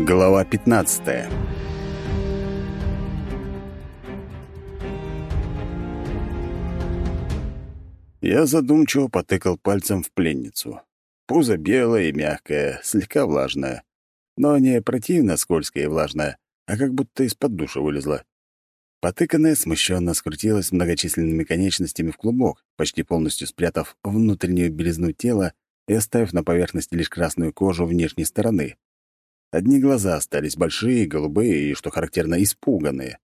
Глава 15 Я задумчиво потыкал пальцем в пленницу. Пузо белое и мягкое, слегка влажное. Но не противно скользкое и влажное, а как будто из-под душа вылезло. Потыканная смущенно скрутилась многочисленными конечностями в клубок, почти полностью спрятав внутреннюю белизну тела и оставив на поверхности лишь красную кожу внешней стороны. Одни глаза остались большие, голубые и, что характерно, испуганные.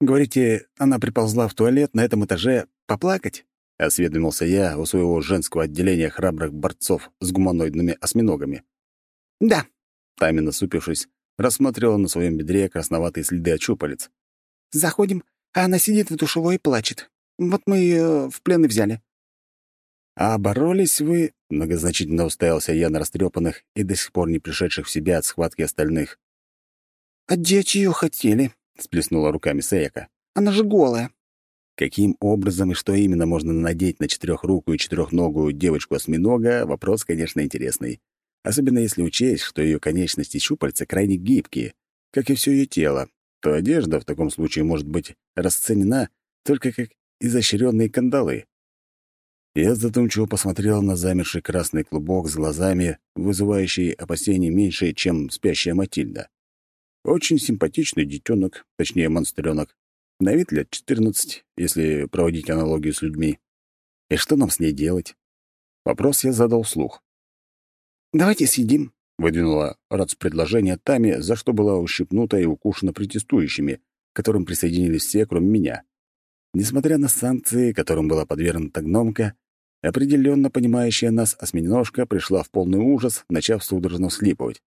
«Говорите, она приползла в туалет на этом этаже поплакать?» — осведомился я у своего женского отделения храбрых борцов с гуманоидными осьминогами. «Да», — Тами, насупившись, рассматривала на своем бедре красноватые следы от щупалец. «Заходим, а она сидит в душевой и плачет. Вот мы ее в плен и взяли». «А боролись вы...» — многозначительно уставился я на растрепанных и до сих пор не пришедших в себя от схватки остальных. «Одеть ее хотели», — сплеснула руками Саяка. «Она же голая». Каким образом и что именно можно надеть на четырехрукую и четырехногую девочку-осьминога — вопрос, конечно, интересный. Особенно если учесть, что ее конечности и щупальца крайне гибкие, как и все ее тело, то одежда в таком случае может быть расценена только как изощренные кандалы. Я задумчиво посмотрел на замерший красный клубок с глазами, вызывающий опасения меньше, чем спящая Матильда. Очень симпатичный детенок, точнее, монстренок. На вид лет 14, если проводить аналогию с людьми. И что нам с ней делать? Вопрос я задал вслух. «Давайте съедим», — выдвинула Рац предложение Тами, за что была ущипнута и укушена протестующими, к которым присоединились все, кроме меня. Несмотря на санкции, которым была подвергнута гномка, определенно понимающая нас осьминожка пришла в полный ужас, начав судорожно всхлипывать.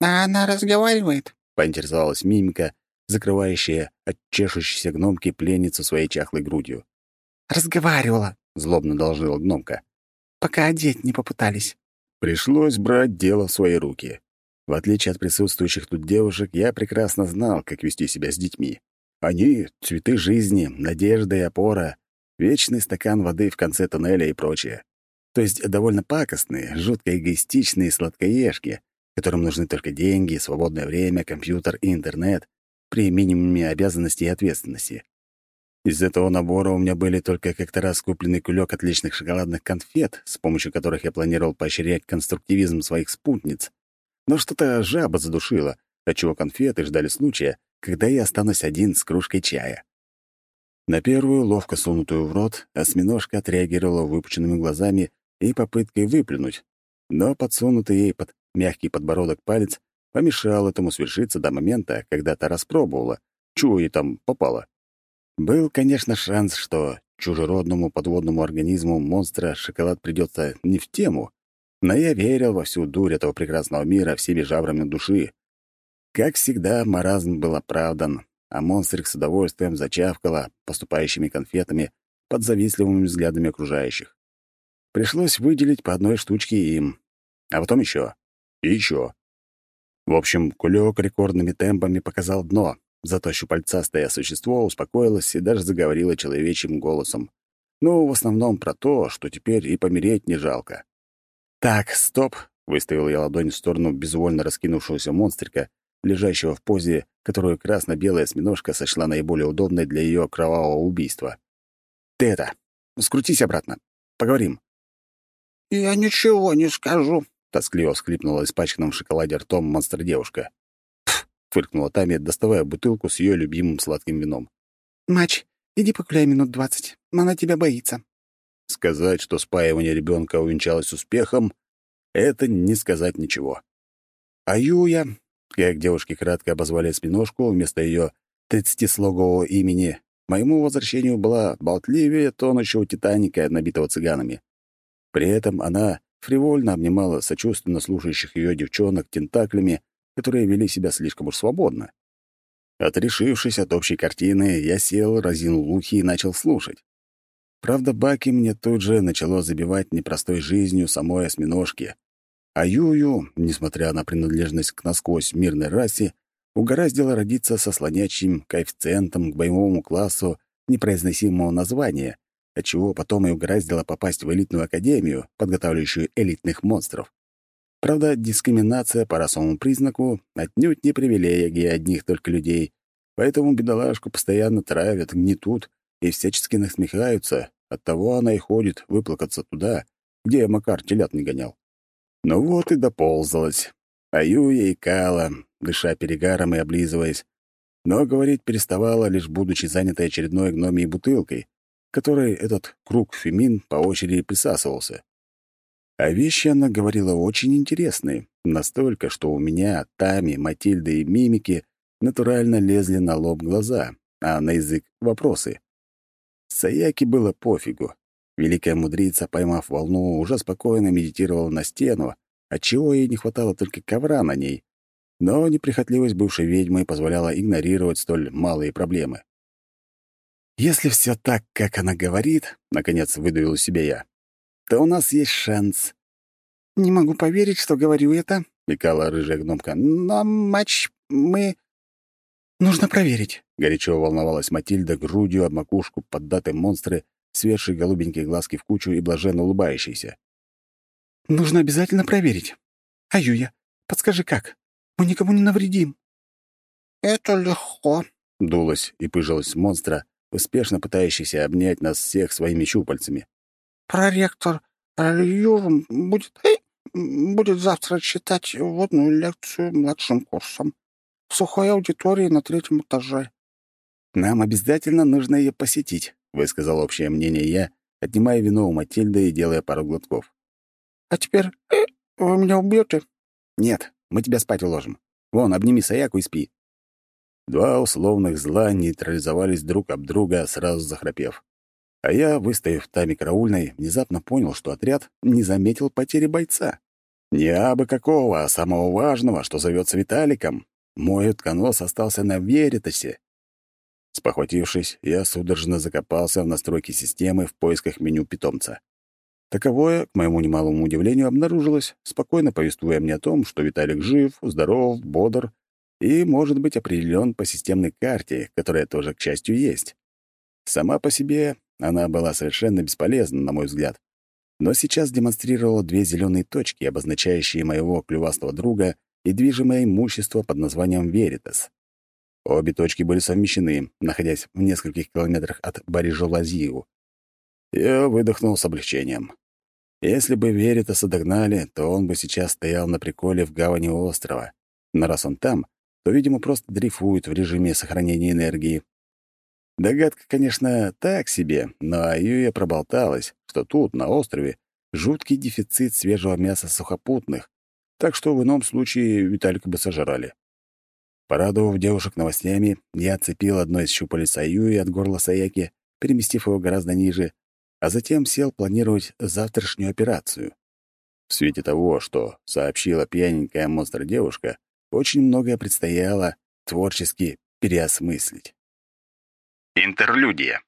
«А она разговаривает?» — поинтересовалась мимика, закрывающая от чешущейся гномки пленницу своей чахлой грудью. «Разговаривала», — злобно доложила гномка. «Пока одеть не попытались». Пришлось брать дело в свои руки. В отличие от присутствующих тут девушек, я прекрасно знал, как вести себя с детьми. Они — цветы жизни, надежда и опора, вечный стакан воды в конце туннеля и прочее. То есть довольно пакостные, жутко эгоистичные сладкоежки, которым нужны только деньги, свободное время, компьютер и интернет при минимуме обязанностей и ответственности. Из этого набора у меня были только как-то раз купленный кулек отличных шоколадных конфет, с помощью которых я планировал поощрять конструктивизм своих спутниц. Но что-то жаба задушила, отчего конфеты ждали случая, когда я останусь один с кружкой чая. На первую, ловко сунутую в рот, осьминожка отреагировала выпученными глазами и попыткой выплюнуть, но подсунутый ей под мягкий подбородок палец помешал этому свершиться до момента, когда та распробовала, чего ей там попало. Был, конечно, шанс, что чужеродному подводному организму монстра шоколад придется не в тему, но я верил во всю дурь этого прекрасного мира всеми жабрами души, как всегда, маразм был оправдан, а монстрик с удовольствием зачавкала поступающими конфетами под завистливыми взглядами окружающих. Пришлось выделить по одной штучке им, а потом еще и еще. В общем, кулек рекордными темпами показал дно, зато щупальцастое существо успокоилось и даже заговорило человечьим голосом. Ну, в основном про то, что теперь и помереть не жалко. «Так, стоп!» — выставил я ладонь в сторону безвольно раскинувшегося монстрика лежащего в позе, которую красно-белая осьминожка сочла наиболее удобной для ее кровавого убийства. «Ты это, скрутись обратно. Поговорим». «Я ничего не скажу», — тоскливо всхлипнула испачканным в шоколаде ртом монстр-девушка. фыркнула Тами, доставая бутылку с ее любимым сладким вином. «Мач, иди погуляй минут двадцать. Она тебя боится». Сказать, что спаивание ребенка увенчалось успехом, это не сказать ничего. А Юя, как девушки кратко обозвали спиношку вместо ее тридцатислогового имени, моему возвращению была болтливее тонущего Титаника, набитого цыганами. При этом она фривольно обнимала сочувственно слушающих ее девчонок тентаклями, которые вели себя слишком уж свободно. Отрешившись от общей картины, я сел, разинул ухи и начал слушать. Правда, Баки мне тут же начало забивать непростой жизнью самой осьминожки, а Юю, несмотря на принадлежность к насквозь мирной расе, угораздило родиться со слонячим коэффициентом к боевому классу непроизносимого названия, отчего потом и угораздило попасть в элитную академию, подготавливающую элитных монстров. Правда, дискриминация по расовому признаку отнюдь не привилегия одних только людей, поэтому бедолажку постоянно травят, гнетут и всячески насмехаются, оттого она и ходит выплакаться туда, где Макар телят не гонял. Ну вот и доползалась. А Юя и Кала, дыша перегаром и облизываясь, но говорить переставала, лишь будучи занятой очередной гномией бутылкой, которой этот круг фемин по очереди присасывался. А вещи она говорила очень интересные, настолько, что у меня, Тами, Матильды и Мимики натурально лезли на лоб глаза, а на язык — вопросы. Саяки было пофигу. Великая мудрица, поймав волну, уже спокойно медитировала на стену, отчего ей не хватало только ковра на ней. Но неприхотливость бывшей ведьмы позволяла игнорировать столь малые проблемы. «Если все так, как она говорит», — наконец выдавил из себя я, «то у нас есть шанс». «Не могу поверить, что говорю это», — мекала рыжая гномка. «Но матч мы...» «Нужно проверить», — горячо волновалась Матильда, грудью об макушку поддатые монстры сверши голубенькие глазки в кучу и блаженно улыбающийся. «Нужно обязательно проверить. А Юя, подскажи, как? Мы никому не навредим». «Это легко», — дулась и пыжилась монстра, успешно пытающийся обнять нас всех своими щупальцами. «Проректор Юрм будет, э, будет завтра читать водную лекцию младшим курсом в сухой аудитории на третьем этаже». «Нам обязательно нужно ее посетить», — высказал общее мнение я, отнимая вино у Матильды и делая пару глотков. «А теперь э, вы меня убьете?» «Нет, мы тебя спать уложим. Вон, обними Саяку и спи». Два условных зла нейтрализовались друг об друга, сразу захрапев. А я, выстояв тами караульной, внезапно понял, что отряд не заметил потери бойца. Не абы какого, а самого важного, что зовется Виталиком. Мой утконос остался на Веритасе, Спохватившись, я судорожно закопался в настройки системы в поисках меню питомца. Таковое, к моему немалому удивлению, обнаружилось, спокойно повествуя мне о том, что Виталик жив, здоров, бодр и может быть определен по системной карте, которая тоже, к счастью, есть. Сама по себе она была совершенно бесполезна, на мой взгляд, но сейчас демонстрировала две зеленые точки, обозначающие моего клювастого друга и движимое имущество под названием «Веритас». Обе точки были совмещены, находясь в нескольких километрах от Барижо-Лазиу. Я выдохнул с облегчением. Если бы Веритаса догнали, то он бы сейчас стоял на приколе в гавани острова. Но раз он там, то, видимо, просто дрейфует в режиме сохранения энергии. Догадка, конечно, так себе, но Аюя проболталась, что тут, на острове, жуткий дефицит свежего мяса сухопутных, так что в ином случае Виталика бы сожрали. Порадовав девушек новостями, я отцепил одно из щупалец Аюи от горла Саяки, переместив его гораздо ниже, а затем сел планировать завтрашнюю операцию. В свете того, что сообщила пьяненькая монстр-девушка, очень многое предстояло творчески переосмыслить. Интерлюдия.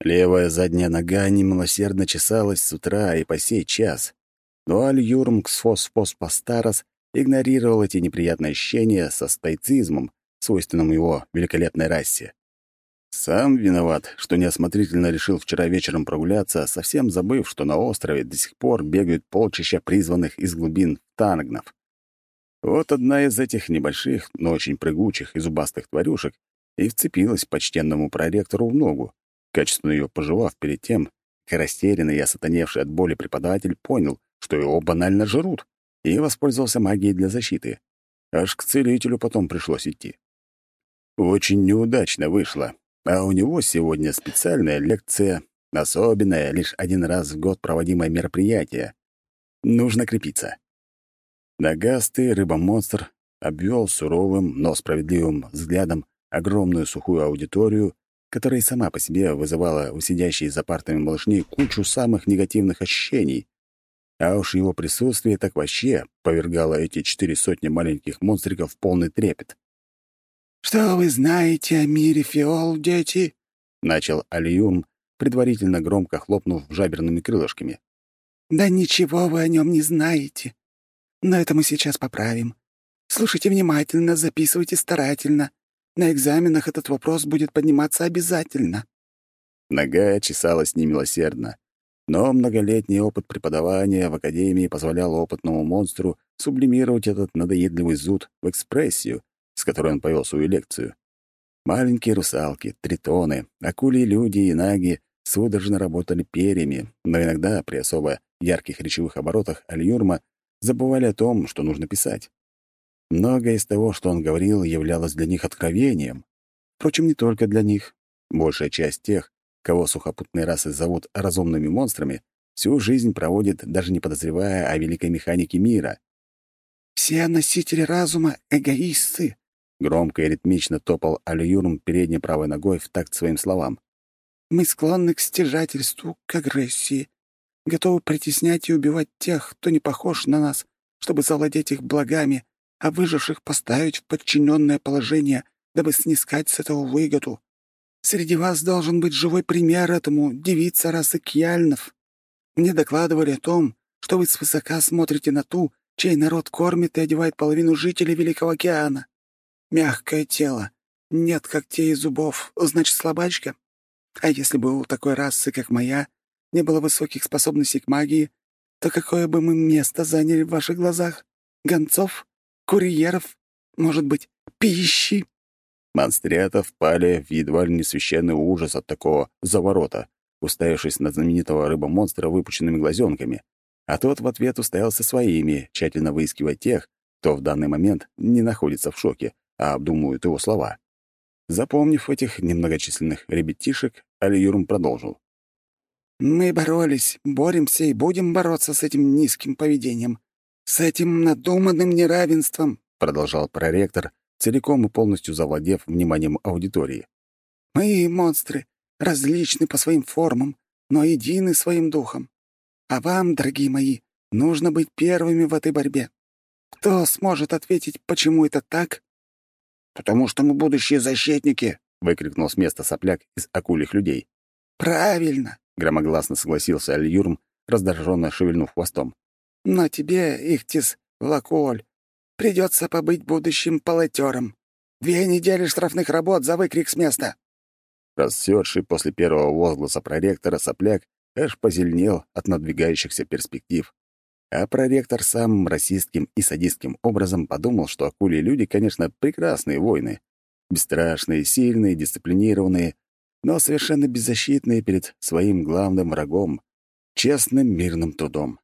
Левая задняя нога немилосердно чесалась с утра и по сей час, но Аль-Юрм Ксфос Пастарос игнорировал эти неприятные ощущения со стоицизмом, свойственным его великолепной расе. Сам виноват, что неосмотрительно решил вчера вечером прогуляться, совсем забыв, что на острове до сих пор бегают полчища призванных из глубин тангнов. Вот одна из этих небольших, но очень прыгучих и зубастых тварюшек и вцепилась почтенному проректору в ногу, качественно ее пожевав перед тем, как растерянный и осатаневший от боли преподаватель понял, что его банально жрут и воспользовался магией для защиты. Аж к целителю потом пришлось идти. Очень неудачно вышло, а у него сегодня специальная лекция, особенное, лишь один раз в год проводимое мероприятие. Нужно крепиться. Нагастый рыба-монстр обвел суровым, но справедливым взглядом огромную сухую аудиторию, которая сама по себе вызывала у сидящей за партами малышней кучу самых негативных ощущений, а уж его присутствие так вообще повергало эти четыре сотни маленьких монстриков в полный трепет. «Что вы знаете о мире фиол, дети?» — начал Алиюм, предварительно громко хлопнув жаберными крылышками. «Да ничего вы о нем не знаете. Но это мы сейчас поправим. Слушайте внимательно, записывайте старательно. На экзаменах этот вопрос будет подниматься обязательно». Нога чесалась немилосердно, Но многолетний опыт преподавания в Академии позволял опытному монстру сублимировать этот надоедливый зуд в экспрессию, с которой он повел свою лекцию. Маленькие русалки, тритоны, акули, люди и наги судорожно работали перьями, но иногда при особо ярких речевых оборотах Альюрма забывали о том, что нужно писать. Многое из того, что он говорил, являлось для них откровением. Впрочем, не только для них. Большая часть тех, кого сухопутные расы зовут разумными монстрами, всю жизнь проводит, даже не подозревая о великой механике мира. «Все носители разума — эгоисты», — громко и ритмично топал Алююрм передней правой ногой в такт своим словам. «Мы склонны к стяжательству, к агрессии, готовы притеснять и убивать тех, кто не похож на нас, чтобы завладеть их благами, а выживших поставить в подчиненное положение, дабы снискать с этого выгоду. Среди вас должен быть живой пример этому, девица расы Кьяльнов. Мне докладывали о том, что вы свысока смотрите на ту, чей народ кормит и одевает половину жителей Великого океана. Мягкое тело, нет когтей и зубов, значит, слабачка. А если бы у такой расы, как моя, не было высоких способностей к магии, то какое бы мы место заняли в ваших глазах? Гонцов? Курьеров? Может быть, пищи?» Монстрята впали в едва ли не священный ужас от такого заворота, уставившись на знаменитого рыба-монстра выпученными глазенками, а тот в ответ уставился своими, тщательно выискивая тех, кто в данный момент не находится в шоке, а обдумывает его слова. Запомнив этих немногочисленных ребятишек, Алиюрм продолжил. «Мы боролись, боремся и будем бороться с этим низким поведением, с этим надуманным неравенством», — продолжал проректор, целиком и полностью завладев вниманием аудитории. «Мы, монстры, различны по своим формам, но едины своим духом. А вам, дорогие мои, нужно быть первыми в этой борьбе. Кто сможет ответить, почему это так?» «Потому что мы будущие защитники», — выкрикнул с места сопляк из акульих людей. «Правильно», — громогласно согласился Альюрм, раздраженно шевельнув хвостом. «Но тебе, Ихтис, Влаколь, Придется побыть будущим полотером. Две недели штрафных работ за выкрик с места». Расцветший после первого возгласа проректора сопляк аж позеленел от надвигающихся перспектив. А проректор самым расистским и садистским образом подумал, что акули люди, конечно, прекрасные воины. Бесстрашные, сильные, дисциплинированные, но совершенно беззащитные перед своим главным врагом — честным мирным трудом.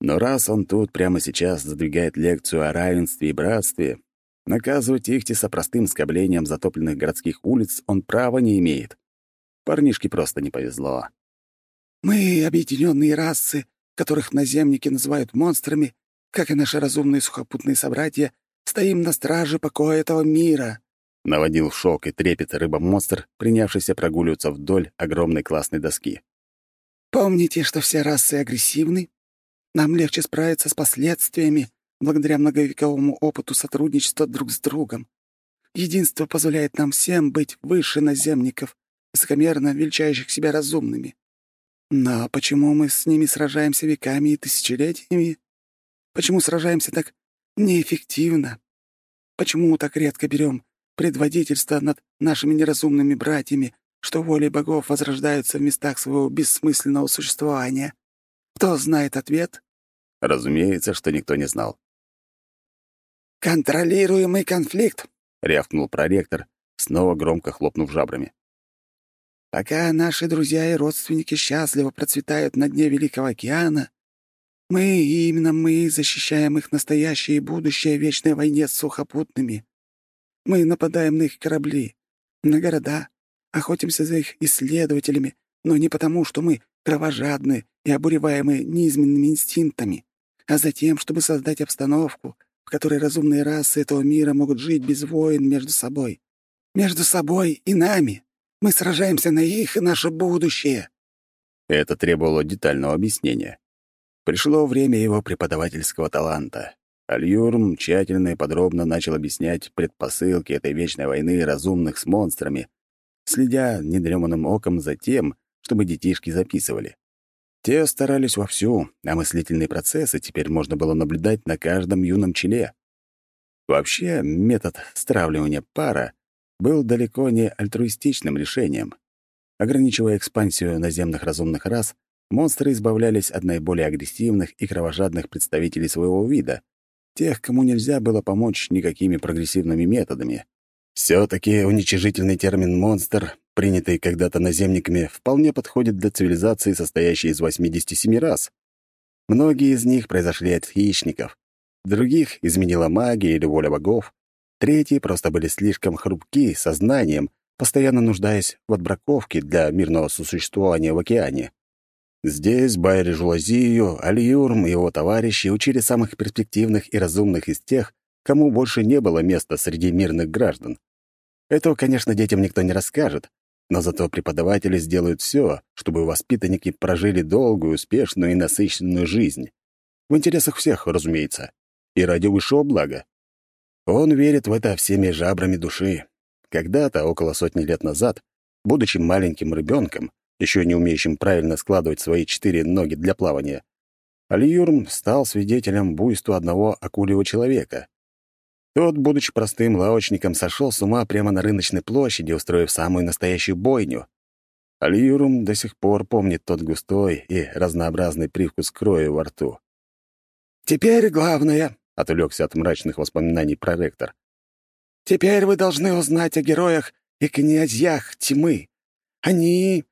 Но раз он тут прямо сейчас задвигает лекцию о равенстве и братстве, наказывать Ихтиса простым скоблением затопленных городских улиц он права не имеет. Парнишке просто не повезло. «Мы — объединенные расы, которых наземники называют монстрами, как и наши разумные сухопутные собратья, стоим на страже покоя этого мира», — наводил шок и трепет рыба-монстр, принявшийся прогуливаться вдоль огромной классной доски. «Помните, что все расы агрессивны, нам легче справиться с последствиями благодаря многовековому опыту сотрудничества друг с другом. Единство позволяет нам всем быть выше наземников, высокомерно величающих себя разумными. Но почему мы с ними сражаемся веками и тысячелетиями? Почему сражаемся так неэффективно? Почему так редко берем предводительство над нашими неразумными братьями, что волей богов возрождаются в местах своего бессмысленного существования? Кто знает ответ? Разумеется, что никто не знал. «Контролируемый конфликт», — рявкнул проректор, снова громко хлопнув жабрами. «Пока наши друзья и родственники счастливо процветают на дне Великого океана, мы, и именно мы, защищаем их настоящее и будущее в вечной войне с сухопутными. Мы нападаем на их корабли, на города, охотимся за их исследователями, но не потому, что мы кровожадны и обуреваемы неизменными инстинктами, а за тем, чтобы создать обстановку, в которой разумные расы этого мира могут жить без войн между собой. Между собой и нами. Мы сражаемся на их и наше будущее. Это требовало детального объяснения. Пришло время его преподавательского таланта. Альюрм тщательно и подробно начал объяснять предпосылки этой вечной войны разумных с монстрами, следя недреманным оком за тем, чтобы детишки записывали. Те старались вовсю, а мыслительные процессы теперь можно было наблюдать на каждом юном челе. Вообще, метод стравливания пара был далеко не альтруистичным решением. Ограничивая экспансию наземных разумных рас, монстры избавлялись от наиболее агрессивных и кровожадных представителей своего вида, тех, кому нельзя было помочь никакими прогрессивными методами. Все-таки уничижительный термин «монстр», принятый когда-то наземниками, вполне подходит для цивилизации, состоящей из 87 рас. Многие из них произошли от хищников, других изменила магия или воля богов, третьи просто были слишком хрупки сознанием, постоянно нуждаясь в отбраковке для мирного сосуществования в океане. Здесь Байри Жулазию, Алиюрм и его товарищи учили самых перспективных и разумных из тех, кому больше не было места среди мирных граждан. Этого, конечно, детям никто не расскажет, но зато преподаватели сделают все, чтобы воспитанники прожили долгую, успешную и насыщенную жизнь. В интересах всех, разумеется, и ради высшего блага. Он верит в это всеми жабрами души. Когда-то, около сотни лет назад, будучи маленьким ребенком, еще не умеющим правильно складывать свои четыре ноги для плавания, Алиюрм стал свидетелем буйства одного акулевого человека. Тот, будучи простым лавочником, сошел с ума прямо на рыночной площади, устроив самую настоящую бойню. Алиюрум до сих пор помнит тот густой и разнообразный привкус крови во рту. «Теперь главное», — отвлекся от мрачных воспоминаний проректор. «Теперь вы должны узнать о героях и князьях тьмы. Они...»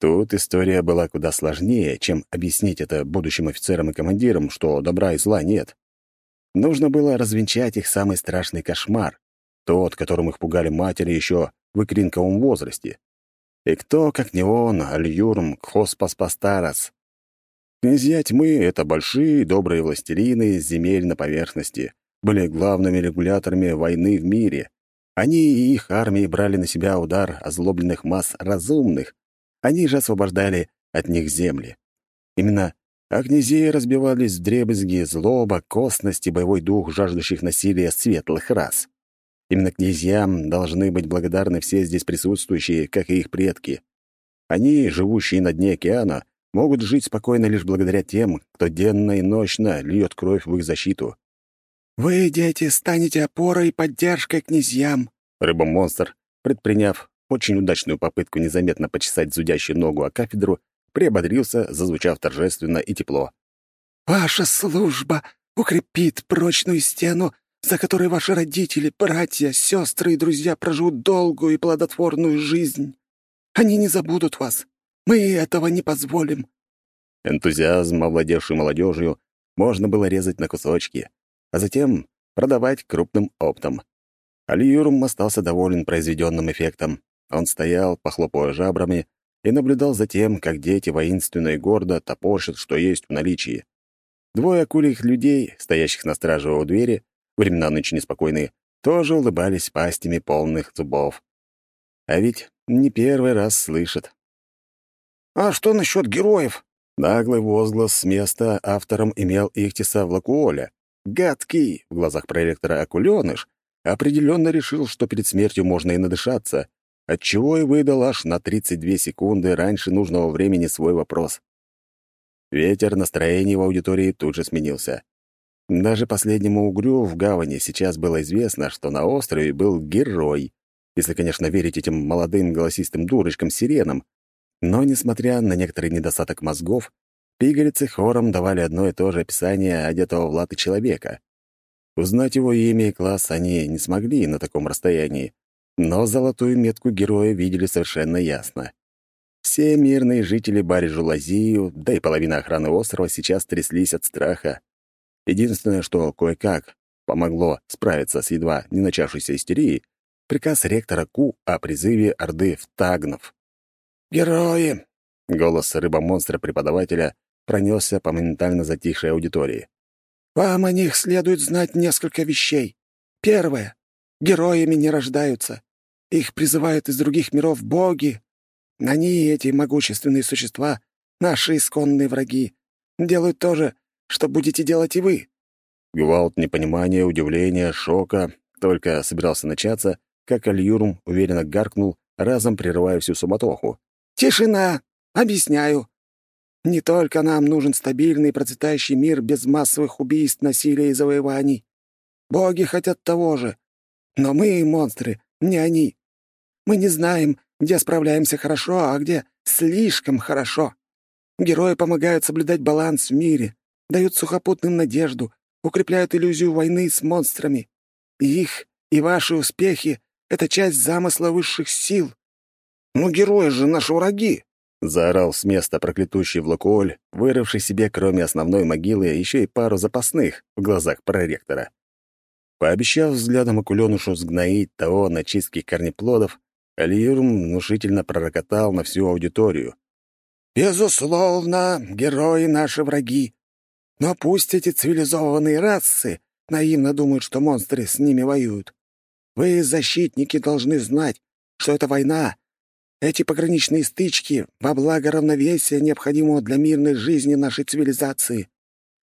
Тут история была куда сложнее, чем объяснить это будущим офицерам и командирам, что добра и зла нет. Нужно было развенчать их самый страшный кошмар, тот, которым их пугали матери еще в икринковом возрасте. И кто, как не он, Альюрм Кхоспас-Пастарас. Князья тьмы — это большие добрые властелины земель на поверхности, были главными регуляторами войны в мире. Они и их армии брали на себя удар озлобленных масс разумных, они же освобождали от них земли. Именно а князей разбивались в дребезги, злоба, косность и боевой дух жаждущих насилия светлых рас. Именно князьям должны быть благодарны все здесь присутствующие, как и их предки. Они, живущие на дне океана, могут жить спокойно лишь благодаря тем, кто денно и ночно льет кровь в их защиту. «Вы, дети, станете опорой и поддержкой князьям!» Рыба-монстр, предприняв очень удачную попытку незаметно почесать зудящую ногу о кафедру, приободрился, зазвучав торжественно и тепло. «Ваша служба укрепит прочную стену, за которой ваши родители, братья, сестры и друзья проживут долгую и плодотворную жизнь. Они не забудут вас. Мы этого не позволим». Энтузиазм, овладевший молодежью, можно было резать на кусочки, а затем продавать крупным оптом. Алиюрум остался доволен произведенным эффектом. Он стоял, похлопывая жабрами, и наблюдал за тем, как дети воинственно и гордо топорщат, что есть в наличии. Двое акульих людей, стоящих на страже у двери, времена нынче неспокойные, тоже улыбались пастями полных зубов. А ведь не первый раз слышат. «А что насчет героев?» Наглый возглас с места автором имел Ихтиса Влакуоля. Гадкий, в глазах проректора Акулёныш, определенно решил, что перед смертью можно и надышаться, отчего и выдал аж на 32 секунды раньше нужного времени свой вопрос. Ветер настроения в аудитории тут же сменился. Даже последнему угрю в гавани сейчас было известно, что на острове был герой, если, конечно, верить этим молодым голосистым дурочкам-сиренам. Но, несмотря на некоторый недостаток мозгов, пигалицы хором давали одно и то же описание одетого в латы человека. Узнать его имя и класс они не смогли на таком расстоянии, но золотую метку героя видели совершенно ясно. Все мирные жители Барижу-Лазию, да и половина охраны острова сейчас тряслись от страха. Единственное, что кое-как помогло справиться с едва не начавшейся истерией, приказ ректора Ку о призыве Орды в Тагнов. «Герои!» — голос рыба-монстра-преподавателя пронесся по моментально затихшей аудитории. «Вам о них следует знать несколько вещей. Первое. Героями не рождаются. Их призывают из других миров боги. Они, эти могущественные существа, наши исконные враги, делают то же, что будете делать и вы». Гвалт непонимания, удивления, шока только собирался начаться, как Альюрум уверенно гаркнул, разом прерывая всю суматоху. «Тишина! Объясняю. Не только нам нужен стабильный процветающий мир без массовых убийств, насилия и завоеваний. Боги хотят того же. Но мы, монстры, не они. Мы не знаем, где справляемся хорошо, а где слишком хорошо. Герои помогают соблюдать баланс в мире, дают сухопутным надежду, укрепляют иллюзию войны с монстрами. Их, и ваши успехи — это часть замысла высших сил. «Ну, герои же наши враги!» — заорал с места проклятущий Влакуоль, вырывший себе, кроме основной могилы, еще и пару запасных в глазах проректора. Пообещав взглядом Акуленушу сгноить того на чистке корнеплодов, Алиюрм внушительно пророкотал на всю аудиторию. «Безусловно, герои — наши враги. Но пусть эти цивилизованные расы наивно думают, что монстры с ними воюют. Вы, защитники, должны знать, что это война. Эти пограничные стычки во благо равновесия, необходимого для мирной жизни нашей цивилизации.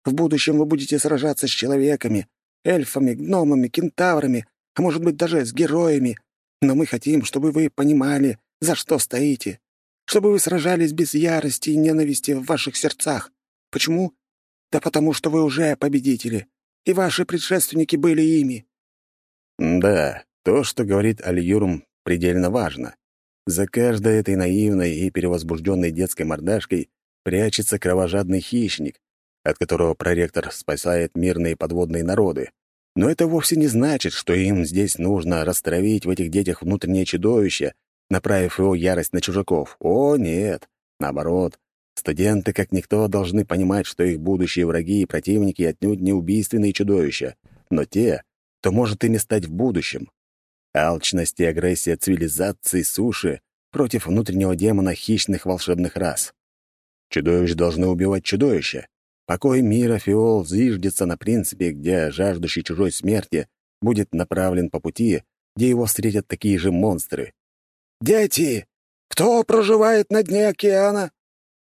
В будущем вы будете сражаться с человеками, эльфами, гномами, кентаврами, а может быть, даже с героями. Но мы хотим, чтобы вы понимали, за что стоите. Чтобы вы сражались без ярости и ненависти в ваших сердцах. Почему? Да потому что вы уже победители, и ваши предшественники были ими. Да, то, что говорит Аль-Юрм, предельно важно. За каждой этой наивной и перевозбужденной детской мордашкой прячется кровожадный хищник, от которого проректор спасает мирные подводные народы. Но это вовсе не значит, что им здесь нужно растравить в этих детях внутреннее чудовище, направив его ярость на чужаков. О, нет. Наоборот, студенты, как никто, должны понимать, что их будущие враги и противники отнюдь не убийственные чудовища, но те, кто может ими стать в будущем. Алчность и агрессия цивилизации суши против внутреннего демона хищных волшебных рас. Чудовищ должны убивать чудовища, Покой мира Фиол зиждется на принципе, где жаждущий чужой смерти будет направлен по пути, где его встретят такие же монстры. «Дети! Кто проживает на дне океана?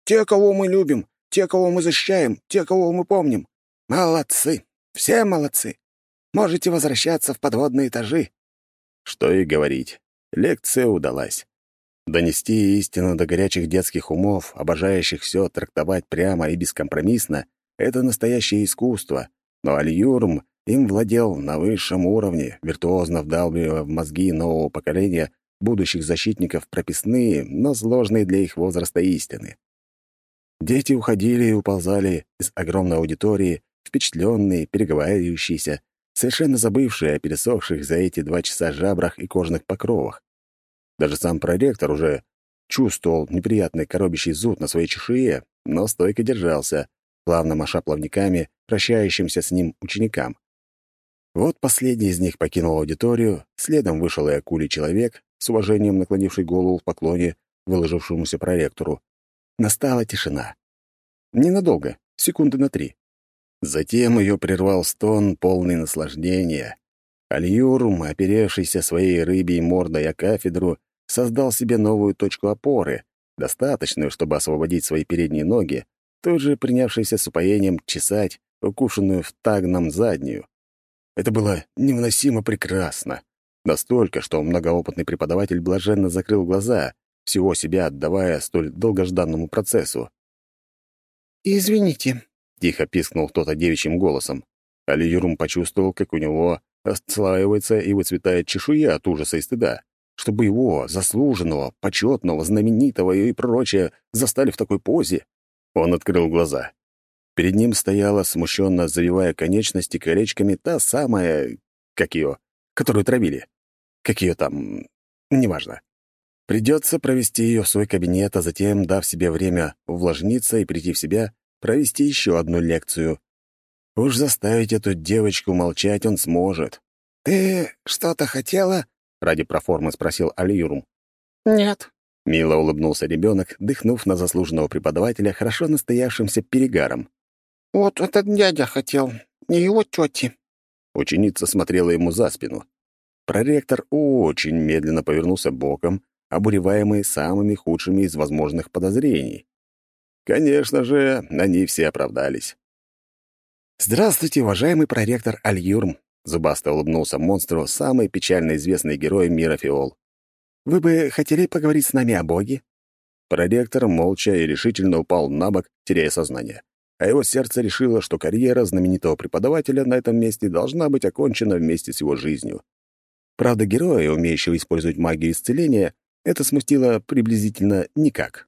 Те, кого мы любим, те, кого мы защищаем, те, кого мы помним. Молодцы! Все молодцы! Можете возвращаться в подводные этажи». Что и говорить. Лекция удалась. Донести истину до горячих детских умов, обожающих все трактовать прямо и бескомпромиссно, это настоящее искусство, но Аль-Юрм им владел на высшем уровне, виртуозно вдалбливая в мозги нового поколения будущих защитников прописные, но сложные для их возраста истины. Дети уходили и уползали из огромной аудитории, впечатленные, переговаривающиеся, совершенно забывшие о пересохших за эти два часа жабрах и кожных покровах. Даже сам проректор уже чувствовал неприятный коробящий зуд на своей чешуе, но стойко держался, плавно маша плавниками, прощающимся с ним ученикам. Вот последний из них покинул аудиторию, следом вышел и акулий человек, с уважением наклонивший голову в поклоне выложившемуся проректору. Настала тишина. Ненадолго, секунды на три. Затем ее прервал стон, полный наслаждения. Альюрум, оперевшийся своей рыбьей мордой о кафедру, создал себе новую точку опоры, достаточную, чтобы освободить свои передние ноги, тут же принявшийся с упоением чесать укушенную в тагном заднюю. Это было невыносимо прекрасно. Настолько, что многоопытный преподаватель блаженно закрыл глаза, всего себя отдавая столь долгожданному процессу. «Извините», — тихо пискнул кто-то девичьим голосом. Али Юрум почувствовал, как у него отслаивается и выцветает чешуя от ужаса и стыда, чтобы его, заслуженного, почетного, знаменитого и прочее, застали в такой позе. Он открыл глаза. Перед ним стояла, смущенно завивая конечности колечками, та самая, как ее, которую травили. Как ее там, неважно. Придется провести ее в свой кабинет, а затем, дав себе время увлажниться и прийти в себя, провести еще одну лекцию. Уж заставить эту девочку молчать он сможет. «Ты что-то хотела?» — ради проформы спросил Алиюрум. «Нет». Мило улыбнулся ребенок, дыхнув на заслуженного преподавателя хорошо настоявшимся перегаром. «Вот этот дядя хотел, не его тети». Ученица смотрела ему за спину. Проректор очень медленно повернулся боком, обуреваемый самыми худшими из возможных подозрений. Конечно же, они все оправдались. «Здравствуйте, уважаемый проректор Альюрм», — зубасто улыбнулся монстру самый печально известный герой мира Фиол. «Вы бы хотели поговорить с нами о Боге?» Проректор молча и решительно упал на бок, теряя сознание. А его сердце решило, что карьера знаменитого преподавателя на этом месте должна быть окончена вместе с его жизнью. Правда, героя, умеющего использовать магию исцеления, это смутило приблизительно никак.